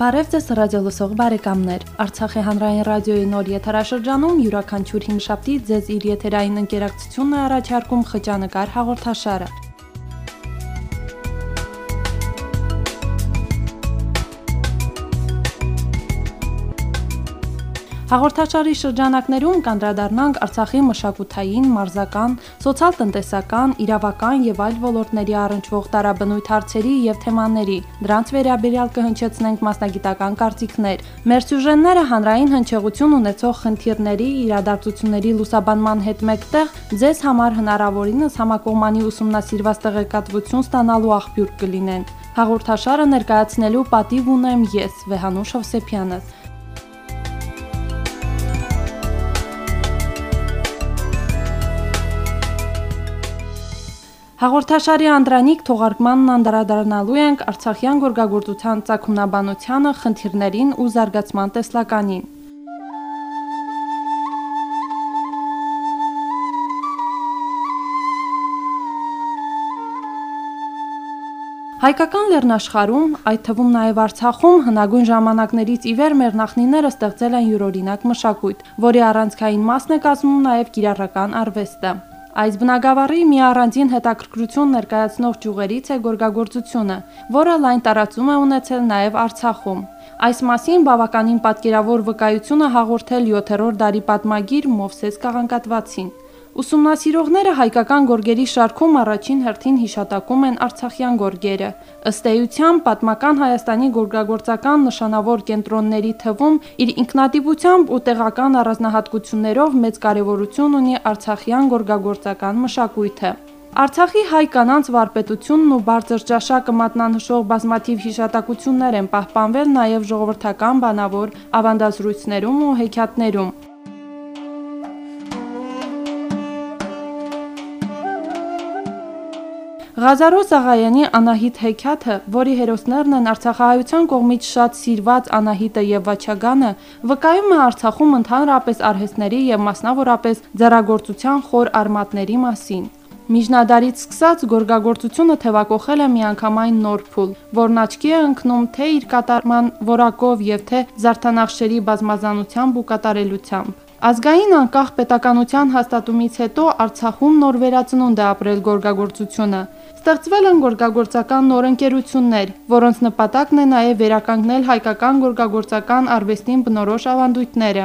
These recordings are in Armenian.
Բարև ձեզ ռադիոլսող բարեկամներ։ Արցախի հանրային ռադիոյի նոր եթերաշրջանում յուրաքանչյուր հինշաբթի ձեզ իր եթերային ընկերակցությունն է առաջարկում խճանկար հաղորդաշարը։ Հաղորդաշարի շրջանակներում կանդրադառնանք Արցախի մշակութային, մարզական, սոցիալ-տնտեսական, իրավական եւ այլ ոլորտների առնչվող տարաբնույթ հարցերի եւ թեմաների։ Դրանց վերաբերյալ կհնչեցնենք մասնագիտական կարծիքներ։ Մեր սյուժենները հանրային հնչեղություն ունեցող խնդիրների, իրադարձությունների լուսաբանման հետ մեկտեղ ձեզ համար հնարավորինս համակողմանի ուսումնասիրված տեղեկատվություն ստանալու աղբյուր կլինեն։ Հաղորդաշարը ներկայացնելու պատիվ ունեմ ես, Վեհանուշ Հովսեփյանը։ Հաղորդաշարի անդրանիկ թողարկմանն անդրադառնալու ենք Արցախյան գորգագործության ցակումնաբանությանը, խնդիրներին ու զարգացման տեսլականին։ Հայկական լեռնաշխարում, այդ թվում նաև Արցախում հնագույն ժամանակներից ի վեր մեր նախնիները ստեղծել են յուրօրինակ մշակույթ, որի առանցքային մասն է կազմում նաև կիրառական արվեստը։ Այս բնագավառի մի առանձին հետաքրքրություն ներկայացնող ճյուղերից է գորգագործությունը, որը լայն տարածում է ունեցել նաև Արցախում։ Այս մասին բավականին պատկերավոր վկայությունը հաղորդել 7-րդ դարի պատմագիր Մովսես Կաղանկատվացին։ Ուսումնասիրողները հայկական գորգերի շարքում առաջին հերթին հիշատակում են Արցախյան գորգերը։ Ըստ էության, պատմական Հայաստանի գորգագործական նշանավոր կենտրոնների թվում իր ինքնատիպությամբ ու տեղական առանձնահատկություններով մեծ կարևորություն ունի Արցախյան գորգագործական մշակույթը։ Արցախի հայ կանանց վարպետությունն ու բարձր ճաշակը մատնանշող բազմաթիվ հիշատակություններ են պահպանվել նաև ժողովրդական բանավոր ավանդազրույցներում ու հեքիաթներում։ Ղազարոս Աղայանի Անահիտ հեքիաթը, որի հերոսներն են Արցախահայության կողմից շատ սիրված Անահիտը եւ Վաչագանը, վկայում է Արցախում ընդհանրապես արհեստների եւ մասնավորապես ձեռագործության խոր արմատների մասին։ Միջնադարից սկսած գորգագործությունը թևակողել է միանգամայն նոր փուլ, որն աչքի է ընկնում թե իր կատարման որակով եւ թե զարդանախշերի բազմազանությամբ ու կատարելությամբ։ Ազգային անկախ պետականության հաստատումից հետո Արցախում նոր վերածնունդ է ապրել գորգագործությունը։ Ստեղծվել են գորգագործական նոր ընկերություններ, որոնց նպատակն է նաև վերականգնել հայկական գորգագործական արվեստին բնորոշ ավանդույթները։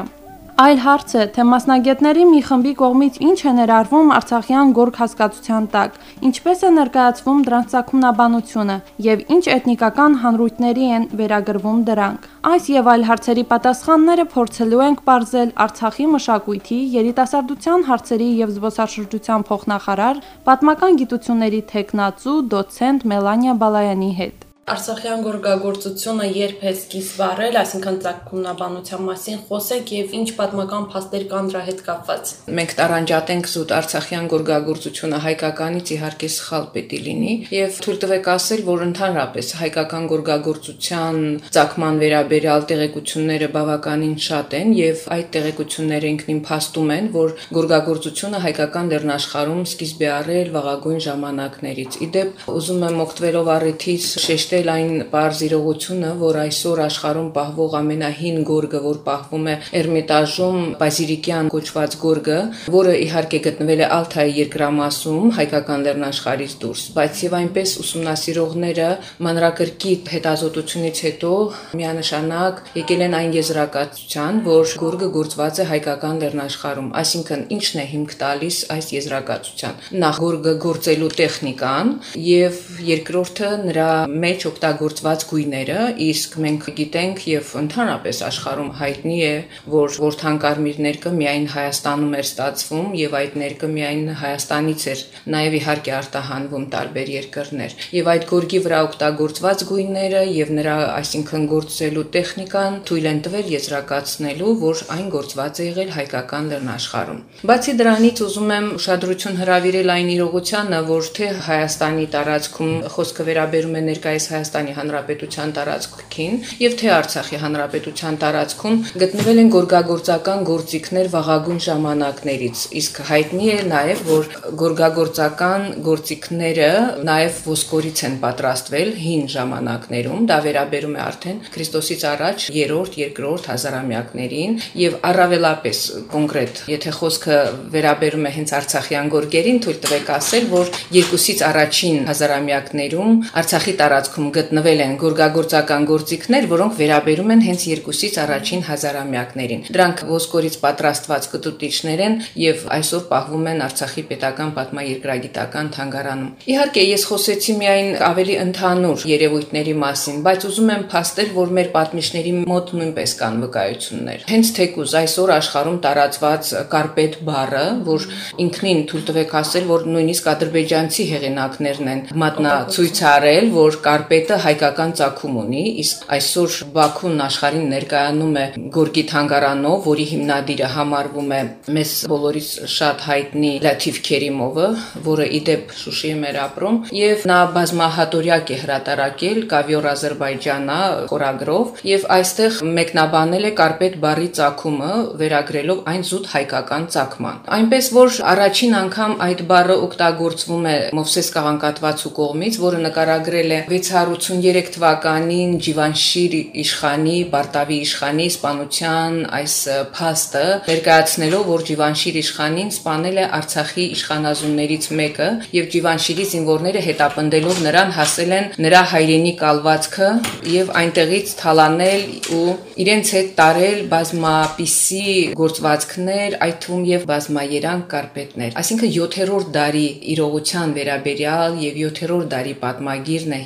Այլ հարց է, թե մասնագետների մի խմբի կողմից ինչ է ներառվում Արցախյան գորգ հասկացության տակ, ինչպես է ներկայացվում դրանց ցակումնաբանությունը եւ ինչ էթնիկական հանրույթների են վերագրվում դրանք։ Այս եւ այլ հարցերի պատասխանները փորձելու ենք ողջել Արցախի մշակույթի, երիտասարդության հարցերի եւ զբոսաշրջության փոխնախարար, պատմական գիտությունների տեխնացու, դոցենտ Մելանիա Բալայանի հետ։ Արցախյան գորգագործությունը երբ է սկիզբ առել, այսինքն ցակումնաբանության մասին խոսեք եւ ինչ պատմական փաստեր կան դրա հետ կապված։ Մենք տարանջատենք զուտ Արցախյան գորգագործությունը հայկականից իհարկե սխալ պետք է լինի եւ թույլ տվեք ասել, որ ընդհանրապես հայկական գորգագործության ցակման վերաբերյալ տեղեկությունները բավականին շատ են եւ այդ տեղեկությունները ինքնին փաստում են, որ գորգագործությունը հայկական լեռնաշխարհում սկիզբ է առել վաղագույն ժամանակներից։ Իդեպ ուզում եմ օգտվելով առիթից շեշտել նշել այն բարձ իրողությունը, որ այսօր աշխարհում պահվող ամենահին գորգը, որ պահվում է Էրմիտաժում, բազիլիկյան կոչված գորգը, որը իհարկե գտնվել է Ալթայի երկրամասում, հայկական լեռնաշխարից դուրս, բայց եւ այնպես ուսումնասիրողները մանրակրկիտ հետազոտությունից հետո միանշանակ եկել են այն եզրակացության, որ գորգը գործված է հայկական լեռնաշխարում, այսինքն ինչն է հիմք տալիս այս եզրակացության։ Նախ գորգը գործելու տեխնիկան եւ երկրորդը նրա մեջ օգտագործված գույները, իսկ մենք գիտենք եւ ընդհանրապես աշխարհում հայտնի է, որ որթան կարմիր ներկը միայն Հայաստանում էր ստացվում եւ այդ ներկը միայն Հայաստանից էր նաեւ իհարկե արտահանվում տարբեր երկրներ։ Եվ այդ գորգի վրա օգտագործված գույները եւ նրա այսինքն գործելու տեխնիկան թույլ են տվել եզրակացնելու, որ այն գործված է եղել հայկական լեռնաշխարհում։ Բացի դրանից ուզում եմ ուշադրություն հրավիրել այն իրողությանը, որ թե Հայաստանի տարածքում խոսքը վերաբերում է ներկայիս Հայաստանի Հանրապետության տարածքին եւ թե Արցախի Հանրապետության տարածքում գտնվել են գորգագործական գործիքներ վաղագույն ժամանակներից։ Իսկ հայտնի է նաեւ, որ գորգագործական գործիքները նաեւ ոսկորից են պատրաստվել հին ժամանակներում, դա վերաբերում է արդեն Քրիստոսից առաջ 3-րդ, 2-րդ հազարամյակներին եւ առավելապես կոնկրետ, եթե խոսքը վերաբերում է հենց Արցախյան գորգերին, թույլ տվեք ասել, որ երկուսից առաջին հազարամյակներում Արցախի տարածքում գտնվել են գորգագործական գործիքներ, որոնք վերաբերում են հենց երկուսից առաջին հազարամյակներին։ Դրանք ոսկորից պատրաստված կտուտիչներ են եւ այսօր պահվում են Արցախի պետական պատմաերկրագիտական թանգարանում։ Իհարկե, ես խոսեցի միայն ավելի ընդհանուր երևույթների մասին, բայց ուզում եմ փաստել, որ մեր պատմիչների մոտ նույնպես կան վկայություններ։ Հենց թեկուզ այսօր աշխարհում տարածված կարպետ բառը, որ ինքնին թույլ տվեք ասել, որ նույնիսկ ադրբեջանցի հեղինակներն են մատնացույց արել, որ կարպետը հայկական ցակում ունի, իսկ այսօր Բաքուն աշխարհին ներկայանում է Գորգի թանգարանով, որի հիմնադիրը համարվում է մեզ բոլորիս շատ հայտնի Լաթիվ Քերիմովը, որը իդեպ Շուշիում էր ապրում, եւ նա բազմահատորյակ է հրատարակել Կավիոր Ադրբեջանա խորագրով եւ այստեղ մեկնաբանել է կարպետ բառի ցակումը, վերագրելով այն զուտ հայկական ցակման։ Այնպես որ առաջին անգամ այդ բառը օգտագործվում է Մովսես Կաղանկատվացու կողմից, որը նկարագրել է 683 թվականին Ջիվանշիր իշխանի, Բարտավի իշխանի սպանության այս փաստը, ներկայացնելով, որ Ջիվանշիր իշխանին սպանել է Արցախի իշխանազուններից մեկը եւ Ջիվանշիրի զինվորները հետապնդելով նրան հասել են նրա հայրենի կալվածքը եւ այնտեղից թալանել ու իրենց հետ տարել բազմապիսի գործվածքներ, այդ թվում եւ բազմաերանգ կարպետներ։ Այսինքն 7-րդ դարի իրողության վերաբերյալ եւ 7-րդ դարի պատմագիրն է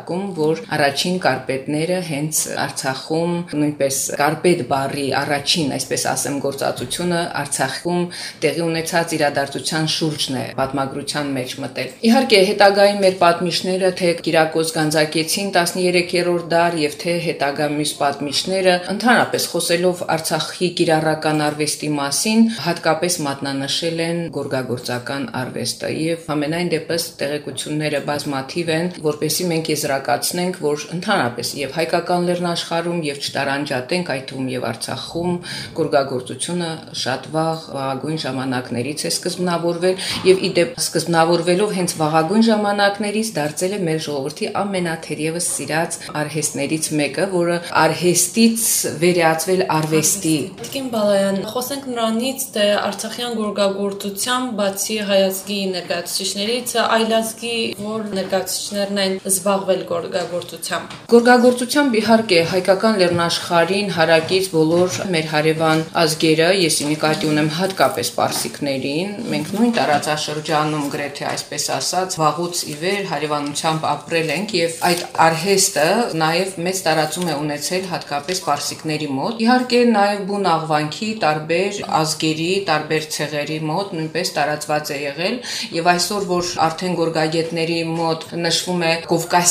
հիշատակում, որ առաջին կարպետները հենց Արցախում նույնպես կարպետ բառի առաջին, այսպես ասեմ, գործածությունը Արցախում տեղի ունեցած իրադարձության շուրջն է պատմագրության մեջ մտել։ Իհարկե, հետագային մեր պատմիչները թե Կիրակոս Գանձակեցին 13-րդ դար եւ թե հետագա մյուս պատմիչները ընդհանրապես խոսելով Արցախի կիրառական արվեստի մասին, հատկապես մատնանշել են գորգագործական արվեստը եւ ամենայն դեպս տեղեկությունները բազմաթիվ են, որպեսզի մենք եզրակացնենք, որ ընդհանրապես եւ հայկական լեռնաշխարհում եւ չտարանջատենք այդ թվում եւ Արցախում գորգագործությունը շատ վաղ վաղագույն ժամանակներից է սկզբնավորվել եւ իդեպ սկզբնավորվելով հենց վաղագույն ժամանակներից դարձել է մեր ժողովրդի ամենաթերևս սիրած արհեստներից մեկը, որը արհեստից վերածվել արվեստի։ Տիկին Բալայան, խոսենք նրանից, թե Արցախյան գորգագործությամբ բացի հայազգի ներկայացուցիչներից այլազգի որ ներկայացուցիչներն են զբաղվել գորգագործությամբ։ Գորգագործությամբ իհարկե հայկական լեռնաշխարհին հարակից բոլոր մեր հարևան ազգերը, ես նկատի ունեմ հատկապես պարսիկներին, մենք նույն տարածաշրջանում գրեթե այսպես ասած վաղուց ի վեր հարևանությամբ ապրել ենք եւ այդ արհեստը նաեւ մեծ տարածում է ունեցել հատկապես պարսիկների մոտ։ Իհարկե նաեւ բուն աղվանքի տարբեր ազգերի, տարբեր ցեղերի մոտ նույնպես տարածված է եղել եւ այսօր որ արդեն գորգագետների մոտ նշվում է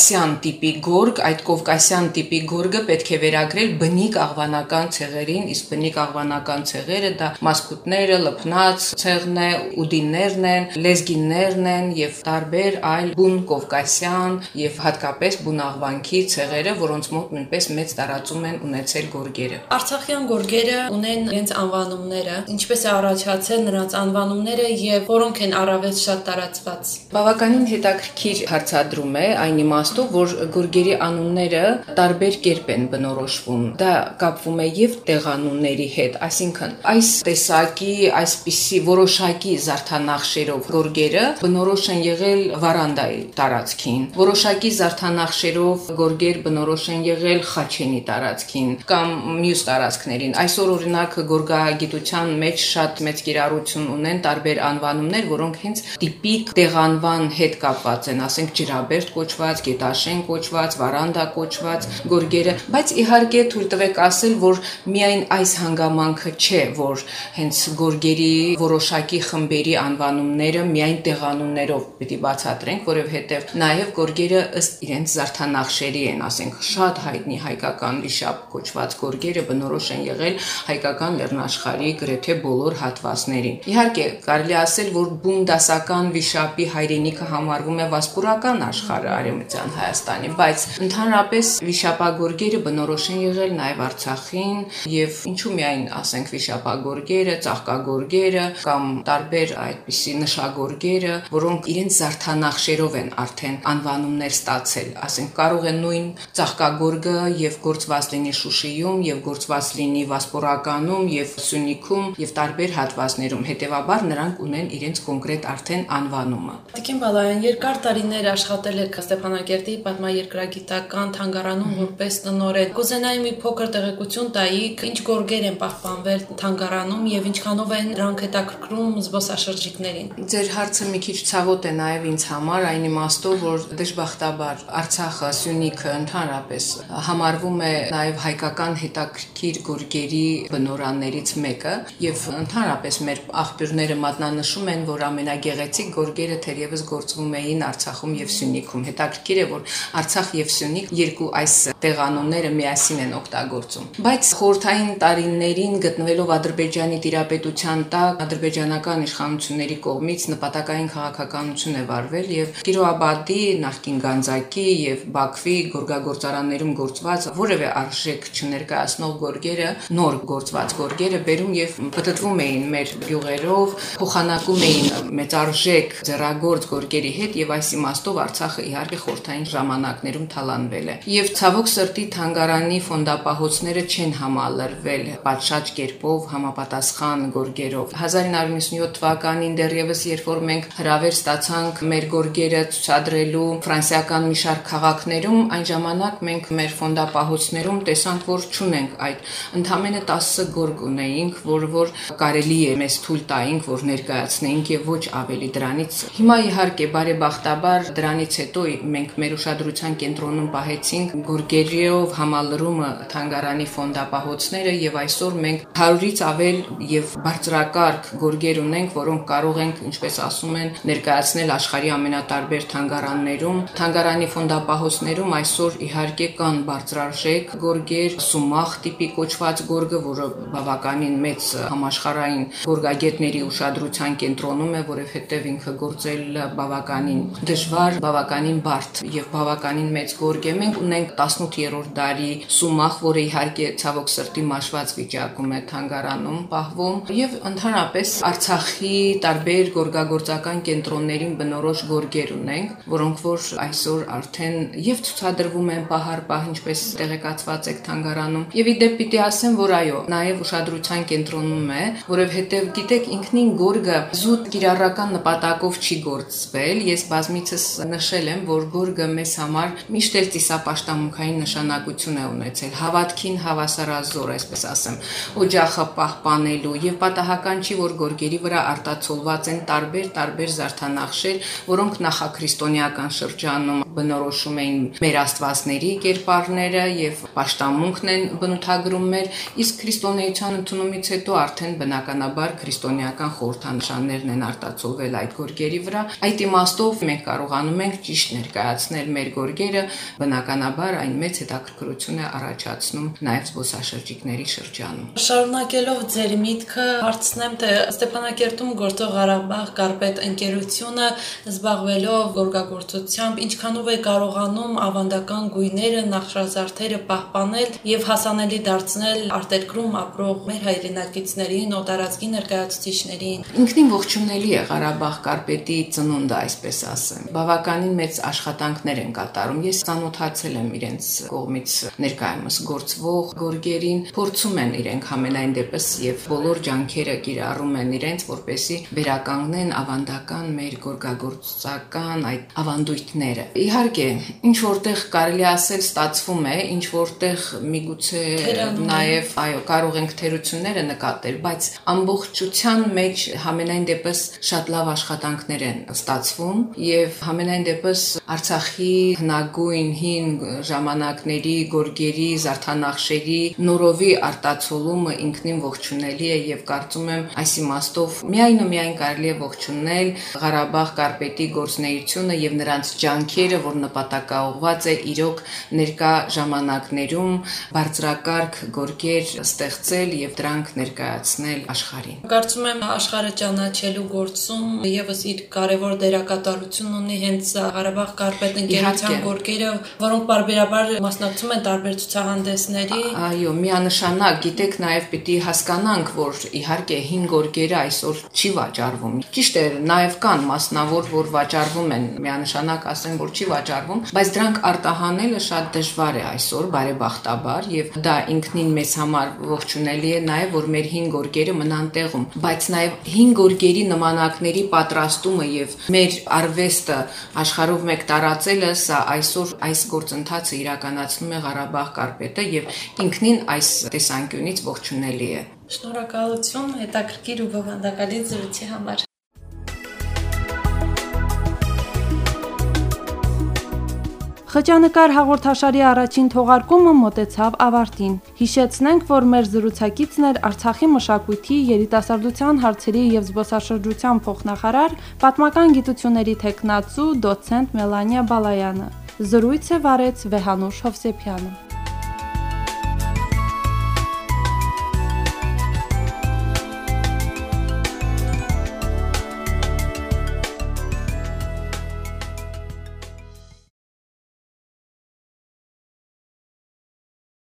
կովկասյան տիպի գորգ, այդ կովկասյան տիպի գորգը պետք է վերագրել բնիկ աղվանական ցեղերին, իսկ բնիկ աղվանական ցեղերը դա մասկուտները, լփնած ցեղն է, ուդիններն են, լեզգիններն են եւ տարբեր այլ բուն կովկասյան եւ հատկապես բուն աղվանքի ցեղերը, որոնց մոտ նույնպես մեծ տարածում են ունեցել գորգերը։ Արցախյան գորգերը ունեն իրենց անվանումները, ինչպես է առաջացել նրանց անվանումները եւ որոնք են առավել շատ տարածված։ Բավականին հետաքրքիր հարցադրում է այն իմաստով, որ գորգերի անունները տարբեր կերպ են բնորոշվում։ Դա կապվում է եւ տեղանունների հետ, այսինքն այս տեսակի այսպիսի որոշակի զարդանախշերով գորգերը բնորոշ են եղել Վարանդայի տարածքին։ Որոշակի զարդանախշերով գորգեր բնորոշ են եղել Խաչենի տարածքին կամ մյուս տարածքներին։ Այսօր օրինակ գորգագիտության մեջ շատ մեծ կիրառություն ունեն տարբեր անվանումներ, որոնք հենց տիպիկ տեղանվան հետ կապված են, ասենք ջրաբերդ կոչված, գետաշեն կոչված, վարանդա կոչված գորգերը, բայց իհարկե թույլ տվեք ասել, որ միայն այս հանգամանքը չէ, որ հենց գորգերի որոշակի խմբերի անվանումները միայն տեղանուններով պիտի բացատրենք, որովհետև նաև գորգերը ըստ իրենց զարդանախշերի են, ասենք շատ հայտնի հայկական վիշապ կոչված գորգերը բնորոշ են եղել հայկական լեռնաշխարհի գրեթե բոլոր հատվածներին։ Իհարկե, կարելի ասել, որ բուն դասական վիշապի հայրենիքը համարվում է վասպուրական աշխարհը արևմտյան Հայաստանի, բայց ընդհանրապես վիշապագորգերը բնորոշ են եղել նաև Արցախին եւ ինչու միայն ասենք վիշապագորգերը, ծաղկագորգերը կամ տարբեր այդպիսի նշագորգերը, որոնք իրենց զարդանախշերով են արդեն անվանումներ ստացել, ասենք կարող է նույն ծաղկագորգը եւ գործված լինի Շուշիում եւ գործված լինի Վասպորականում եւ Սյունիքում եւ տարբեր հատվածներում, հետեւաբար նրանք ունեն իրենց կոնկրետ արդեն անվանումը։ Տիկին Բալայան երկար տարիներ աշխատել եք Ստեփանակերտի պատմաերկրագիտական թանգարանում որպես տնօրեն։ Կուզենայի մի փոքր տեղեկություն տայիք, ինչ գորգեր են պահպանվել թանգարանում եւ ինչքանով են դրանք հետաքրքրում զբոսաշրջիկներին։ Ձեր հարցը մի քիչ ցավոտ է նաեւ ինձ համար, այն իմաստով, որ դժբախտաբար Արցախը, Սյունիքը ընդհանրապես համարվում է նաեւ հայկական հետաքրքիր գորգերի բնորաններից մեկը եւ ընդհանրապես մեր աղբյուրները մատնանշում են, որ ամենագեղեցիկ գորգերը թերևս գործվում էին Արցախում եւ Սյունիքում։ Հետաքրքիր է, որ Արցախ եւ Սյունիք երկու այս տեղանունները միասին են օգտագործում։ Բայց խորթային տարիներին գտնվելով Ադրբեջանի տիրապետության տակ ադրբեջանական իշխանությունների կողմից նպատակային քաղաքականություն է վարվել եւ Կիրոաբադի, նախկին Գանձակի եւ Բաքվի գորգագործարաններում գործված որևէ արժեք չներկայացնող գորգերը, նոր գործված գորգերը բերում եւ պատտվում էին մեր յուղերով, փոխանակում էին մեծարժեք ձեռագործ գորգերի հետ եւ այս իմաստով Արցախը իհարկե խորթային ժամանակներում թալանվել է։ Եվ ցավոք սրտի թանգարանի ֆոնդապահոցները չեն համալրվել պատշաճ կերպով համապատասխան գորգերով։ 1997 թվականին դեռևս երբ որ մենք հրավեր ստացանք մեր գորգերը ցուցադրելու ֆրանսիական մի շարք քաղաքներում, այն ժամանակ մենք մեր ֆոնդապահոցներում տեսանք, որ չունենք այդ ընդամենը 10 գորգ ունեինք, որ որ կարելի է մեզ թույլ տայինք, որ ներկայացնեինք եւ ոչ ավելի դրանից։ Հիմա իհարկե բարեբախտաբար դրանից հետո մենք մեր ուշադրության կենտրոնում պահեցինք գորգերիով համալրումը թանգարանի ֆոնդապահոցները եւ այսօր մենք 100-ից ավել եւ բարձրակարգ գորգեր ունենք, որոնք կարող ենք, ինչպես ասում են, ներկայացնել աշխարհի ամենատարբեր թանգարաններում։ Թանգարանի ֆոնդապահոցներում այսօր իհարկե կան բարձրարժեք գորգեր, սումախ տիպի կոչված գորգը, որը բավականին մեծ համաշխարհային գորգագետների ուշադրության կենտրոնում է, որովհետեւ ինքը գործել բավականին դժվար, բավականին բարդ եւ բավականին մեծ գորգ է։ Մենք ունենք 18-րդ դարի սումախ, որը իհարկե ցավոք սրտի մաշված վիճակում է թանգարանում պահվում եւ ընդհանրապես Արցախի տարբեր գորգագործական կենտրոններին բնորոշ գորգեր ունենք, որոնք որ այսօր արդեն եւ ցուցադրվում են պահար-պահ, ինչպես տեղեկացված եք թանգարանում։ Եվ իդեպ պիտի ասեմ, որ այո, նաեւ ուշադրության կենտրոնում է, որովհետեւ գիտեք ինքնին գորգը զուտ կիրառական նպատակով չի գործվել։ Ես բազմիցս նշել եմ, որ գորգը մեզ համար միշտ էլ ծիսապաշտամունքային նշանակություն է ունեցել։ Հավատքին հավասարազոր, այսպես ասեմ, օջախը պահպանելու եւ պատահական չի, որ գորգերի վրա արտացոլված են տարբեր-տարբեր զարդանախշեր, որոնք նախաքրիստոնեական շրջանում բնորոշում էին մեր աստվածների կերպարները եւ պաշտամունքն են բնութագրում մեր, իսկ քրիստոնեության ընդունումից հետո արդեն բնականաբար քրիստոնեական խորհրդանշաններն են արտացոլվել այդ գորգերի վրա։ Այդ իմաստով մենք կարողանում ենք ճիշտ ներկայացնել մեր գորգերը, բնականաբար այն մեծ հետաքրքրություն է առաջացնում նաեւ զբոսաշրջիկների շրջանում։ Շարունակելով ձեր միտքը, հարցնեմ, թե Ստեփանակերտում գործող Ղարաբաղ կարպետ ընկերությունը զբաղվելով գորգագործությամբ ինչքանով է կարողանում ավանդական գույները, նախշազարդերը պահպանել եւ հասանելի դարձնել արտերկրում ապրող մեր հայրենակիցներին, օտարածքի ներկայացուցիչներին։ Ինքնին ողջունելի է Ղարաբաղ կարպետի ծնունդը, այսպես ասեմ։ Բավականին մեծ աշխատանքներ են կատարում։ Ես ցանոթացել եմ իրենց կողմից ներկայումս գործվող գորգերին, փորձում են իրենք համենայն դեպս եւ բոլոր ջանքերը կիրառում են իրենց, որպեսի վերականգնեն ավանդական մեր գորգագործական այդ ավանդույթները։ Իհարկե, ինչ որտեղ կարելի ասել ստացվում է, ինչ որտեղ միգուցե նաև, այո, կարող ենք թերությունները նկատել, բայց ամբողջության մեջ համենայն դեպս շատ լավ աշխատանքներ են ստացվում եւ համենայն դեպս Արցախի հնագույն հին ժամանակների գորգերի, զարդանախշերի նորովի արտացոլումը ինքնին ողջունելի է եւ կարծում եմ այս իմաստով միայն ու միայն կարելի է ողջունել Ղարաբաղ կարպետի գործնեությունը եւ նրանց ջանքերը, որ նպատակաուղված է իրոք ներկա ժամանակներում բարձրակարգ գորգեր ստեղծել եւ դրանք ներկայացնել աշխարհին։ Կարծում եմ աշխարհը ճանաչելու գործում եւս իր կարևոր դերակատարություն ունի հենց Ղարաբաղ կարպետ ընկերության գորգերը, որոնք բարբերաբար մասնակցում են տարբեր ցուցահանդեսների։ Այո, միանշանակ, գիտեք, նաեւ պիտի հասկանանք, որ իհարկե հին գորգերը այսօր չի վաճառվում։ Ճիշտ է, նաեւ կան մասնավոր, որ վաճառվում են, միանշանակ ասեմ, որ չի վաճառվում, բայց դրանք արտահանելը շատ դժվար է այսօր, բարեբախտաբար, եւ դա ինքնին մեզ համար ողջունելի է նաեւ, որ մեր հին գորգերը մնան տեղում, բայց նաեւ հին գորգերի նմանակների պատրաստումը եւ մեր արվեստը աշխարհով մեկ տարածելը, սա այսօր այս գործընթացը իրականացնում է Ղարաբաղ կարպետը եւ ինքնին այս տեսանկյունից ողջունելի է։ Շնորհակալություն հետաքրքիր ու բովանդակալի զրույցի համար։ Խճանկար հաղորդաշարի առաջին թողարկումը մոտեցավ ավարտին։ Հիշեցնենք, որ մեր զրուցակիցն էր Արցախի մշակույթի, երիտասարդության հարցերի եւ զբոսաշրջության փոխնախարար, պատմական գիտությունների թեկնածու, դոցենտ Մելանիա Բալայանը։ Զրույցը վարեց Վեհանուշ Հովսեփյանը։